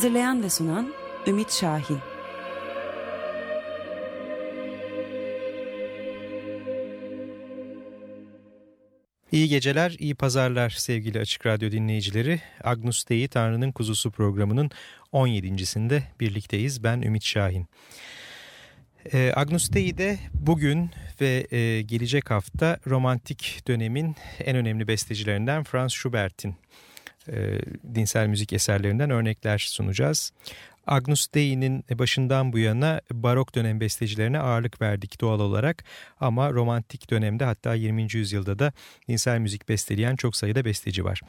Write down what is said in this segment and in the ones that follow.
Hazırlayan ve sunan Ümit Şahin İyi geceler, iyi pazarlar sevgili Açık Radyo dinleyicileri. Agnus Dei Tanrı'nın Kuzusu programının 17.sinde birlikteyiz. Ben Ümit Şahin. E, Agnus Dei'de bugün ve e, gelecek hafta romantik dönemin en önemli bestecilerinden Franz Schubert'in e, dinsel müzik eserlerinden örnekler sunacağız. Agnus Dei'nin başından bu yana barok dönem bestecilerine ağırlık verdik doğal olarak ama romantik dönemde hatta 20. yüzyılda da dinsel müzik besteleyen çok sayıda besteci var.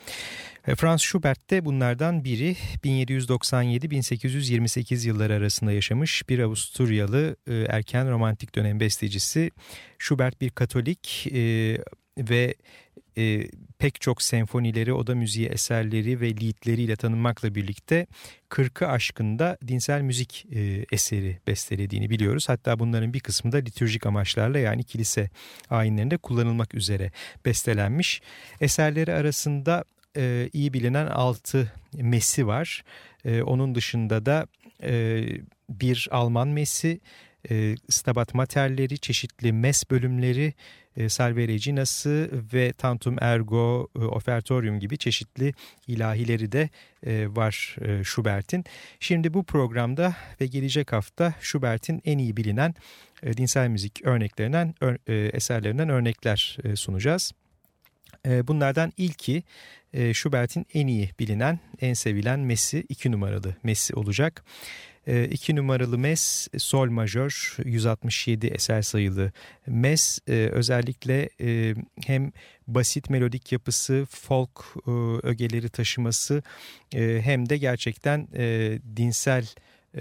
E, Franz Schubert de bunlardan biri 1797-1828 yılları arasında yaşamış bir Avusturyalı e, erken romantik dönem bestecisi. Schubert bir Katolik e, ve e, pek çok senfonileri, oda müziği eserleri ve liedleriyle tanınmakla birlikte 40'ı aşkında dinsel müzik e, eseri bestelediğini biliyoruz. Hatta bunların bir kısmı da litürjik amaçlarla yani kilise ayinlerinde kullanılmak üzere bestelenmiş. Eserleri arasında e, iyi bilinen altı mesi var. E, onun dışında da e, bir Alman mesi, e, Stabat Mater'leri, çeşitli mes bölümleri, e, Salve Regina'sı ve Tantum Ergo, e, Ofertorium gibi çeşitli ilahileri de e, var e, Schubert'in. Şimdi bu programda ve gelecek hafta Schubert'in en iyi bilinen e, dinsel müzik örneklerinden, ör, e, eserlerinden örnekler e, sunacağız. E, bunlardan ilki e, Schubert'in en iyi bilinen, en sevilen Messi 2 numaralı Messi olacak. 2 numaralı Mes Sol majör 167 eser sayılı Mes. Özellikle hem basit melodik yapısı, folk ögeleri taşıması hem de gerçekten dinsel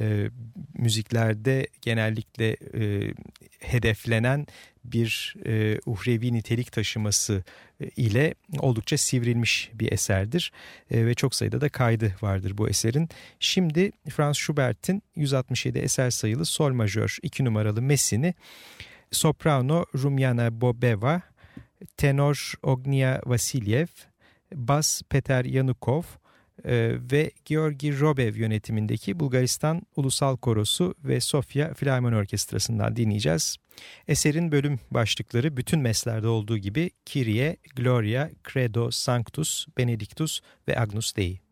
e, müziklerde genellikle e, hedeflenen bir e, uhrevi nitelik taşıması e, ile oldukça sivrilmiş bir eserdir e, ve çok sayıda da kaydı vardır bu eserin. Şimdi Franz Schubert'in 167 eser sayılı sol majör 2 numaralı Messi'ni soprano Rumyana Bobeva, tenor Ognia Vasilyev, bas Peter Yanukov, ee, ve Georgi Robev yönetimindeki Bulgaristan Ulusal Korosu ve Sofya Filarmoni Orkestrası'ndan dinleyeceğiz. Eserin bölüm başlıkları bütün meslerde olduğu gibi Kyrie, Gloria, Credo, Sanctus, Benedictus ve Agnus Dei.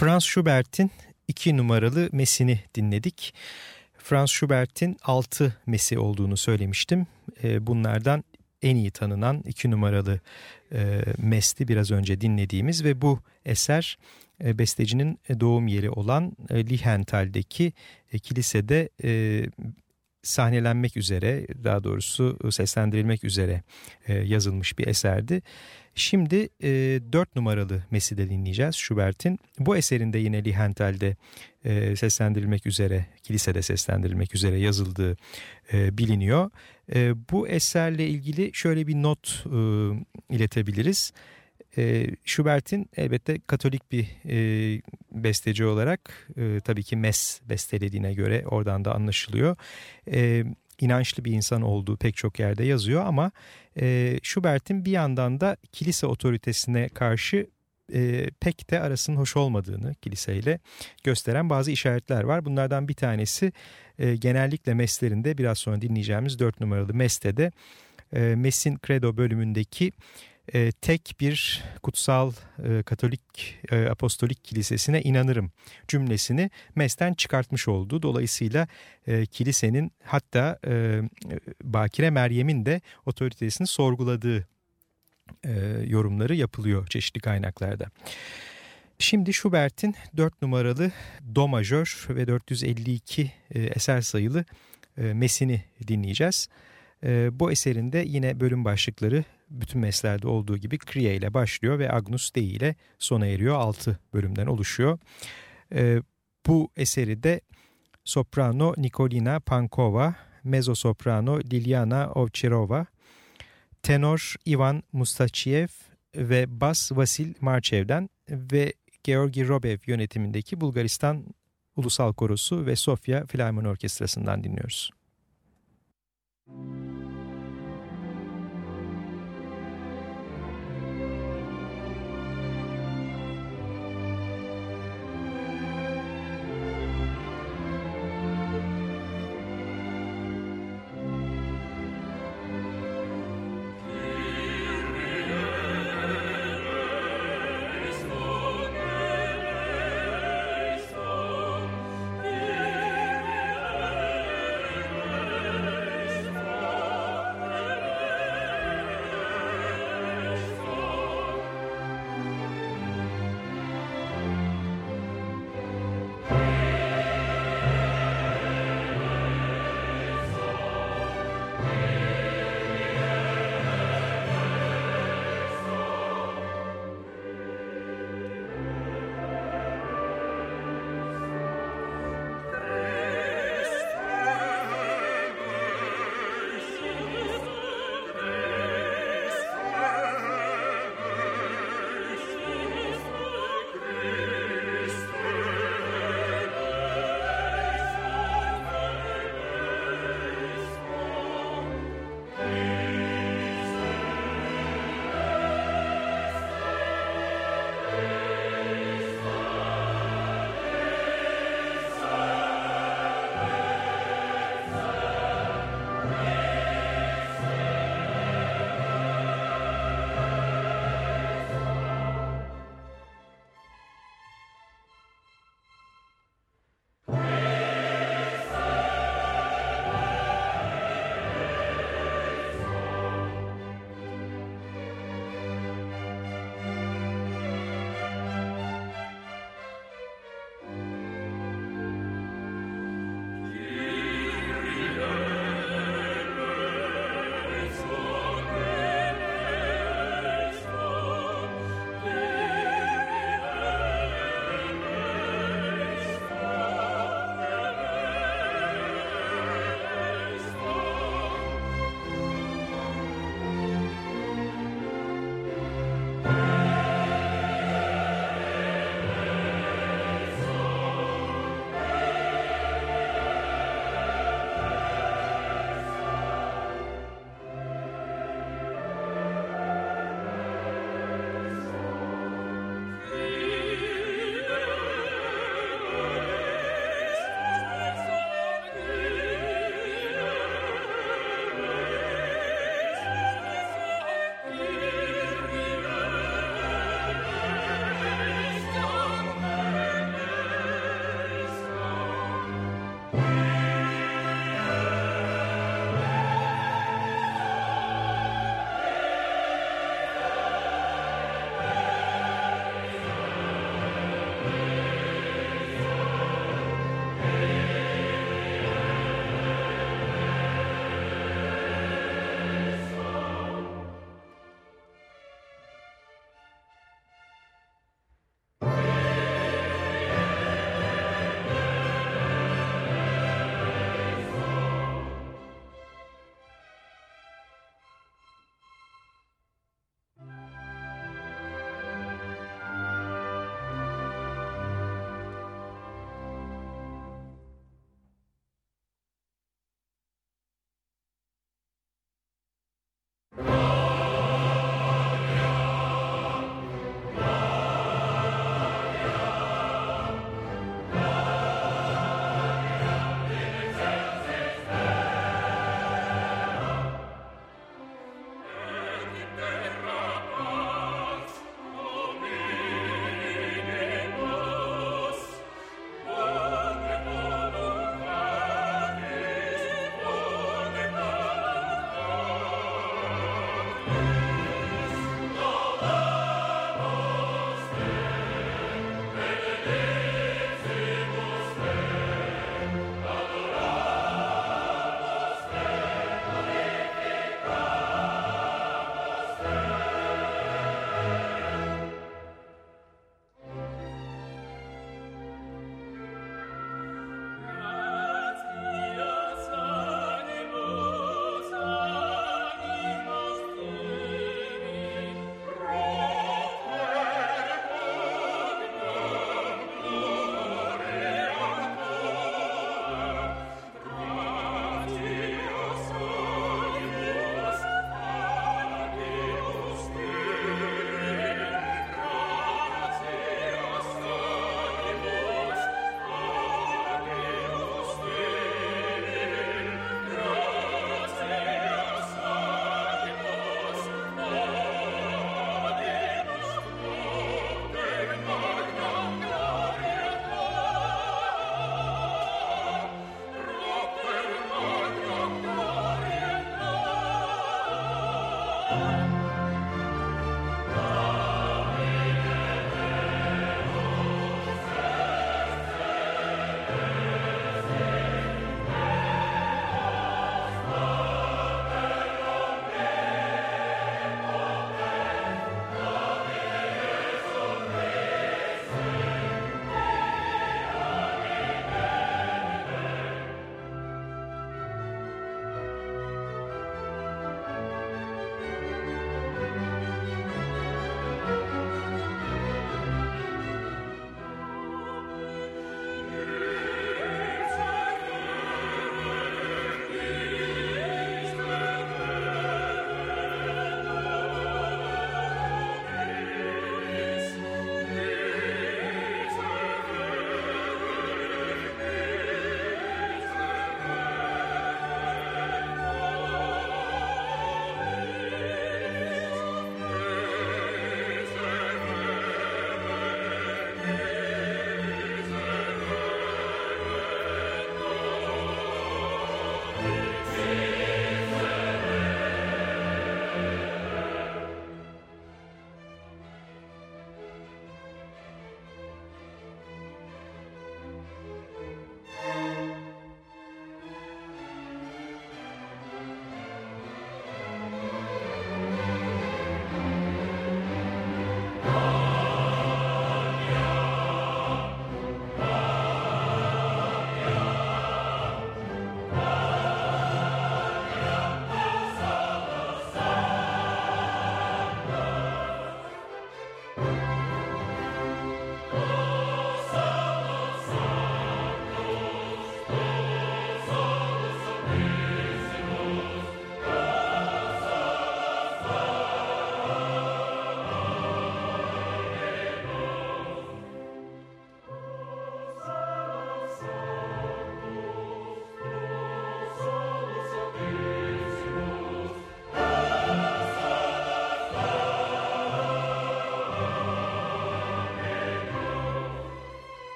Franz Schubert'in iki numaralı mesini dinledik. Franz Schubert'in altı mesi olduğunu söylemiştim. E, bunlardan en iyi tanınan iki numaralı e, mesti biraz önce dinlediğimiz ve bu eser e, bestecinin doğum yeri olan e, Lihental'deki kilisede sahnelenmek üzere daha doğrusu seslendirilmek üzere e, yazılmış bir eserdi. Şimdi e, 4 numaralı Meside dinleyeceğiz Schubert'in. Bu eserinde yine Lihentel'de e, seslendirilmek üzere, kilisede seslendirilmek üzere yazıldığı e, biliniyor. E, bu eserle ilgili şöyle bir not e, iletebiliriz. E, Schubert'in elbette Katolik bir e, besteci olarak e, tabii ki mes bestelediğine göre oradan da anlaşılıyor. E, inançlı bir insan olduğu pek çok yerde yazıyor ama e, Schubert'in bir yandan da kilise otoritesine karşı e, pek de arasının hoş olmadığını kiliseyle gösteren bazı işaretler var. Bunlardan bir tanesi e, genellikle meslerinde biraz sonra dinleyeceğimiz 4 numaralı mestede e, Mes'in Credo bölümündeki e, tek bir kutsal e, Katolik e, Apostolik Kilisesine inanırım cümlesini MES'ten çıkartmış oldu. Dolayısıyla e, kilisenin hatta e, Bakire Meryem'in de otoritesini sorguladığı e, yorumları yapılıyor çeşitli kaynaklarda. Şimdi Schubert'in 4 numaralı Do majör ve 452 e, eser sayılı e, mesini dinleyeceğiz. E, bu eserinde yine bölüm başlıkları bütün meslerde olduğu gibi Kriya ile başlıyor ve Agnus Dei ile sona eriyor. 6 bölümden oluşuyor. E, bu eseri de soprano Nikolina Pankova, mezzo soprano Liliana Ovcherova, tenor Ivan Mustachiev ve bas Vasil Marchev'den ve Georgi Robev yönetimindeki Bulgaristan Ulusal Korosu ve Sofya Filarmoni Orkestrası'ndan dinliyoruz. Müzik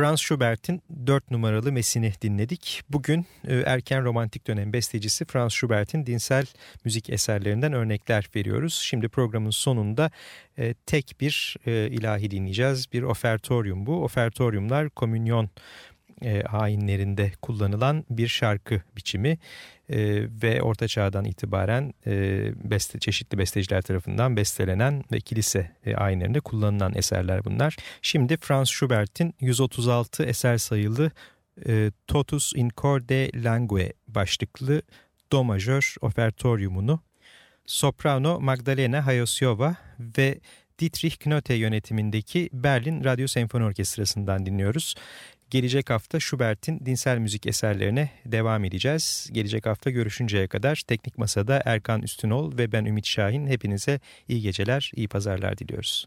Franz Schubert'in 4 numaralı Mesini dinledik. Bugün e, erken romantik dönem bestecisi Franz Schubert'in dinsel müzik eserlerinden örnekler veriyoruz. Şimdi programın sonunda e, tek bir e, ilahi dinleyeceğiz. Bir ofertorium bu. Ofertoriumlar komünyon e, ayinlerinde kullanılan bir şarkı biçimi e, ve Orta Çağ'dan itibaren e, beste, çeşitli besteciler tarafından bestelenen ve kilise e, ayinlerinde kullanılan eserler bunlar. Şimdi Franz Schubert'in 136 eser sayılı e, Totus in Corde Langue başlıklı Do majör ofertoriumunu soprano Magdalena Hayosyova ve Dietrich Knote yönetimindeki Berlin Radyo Senfoni Orkestrası'ndan dinliyoruz. Gelecek hafta Schubert'in dinsel müzik eserlerine devam edeceğiz. Gelecek hafta görüşünceye kadar Teknik Masa'da Erkan Üstünol ve ben Ümit Şahin hepinize iyi geceler, iyi pazarlar diliyoruz.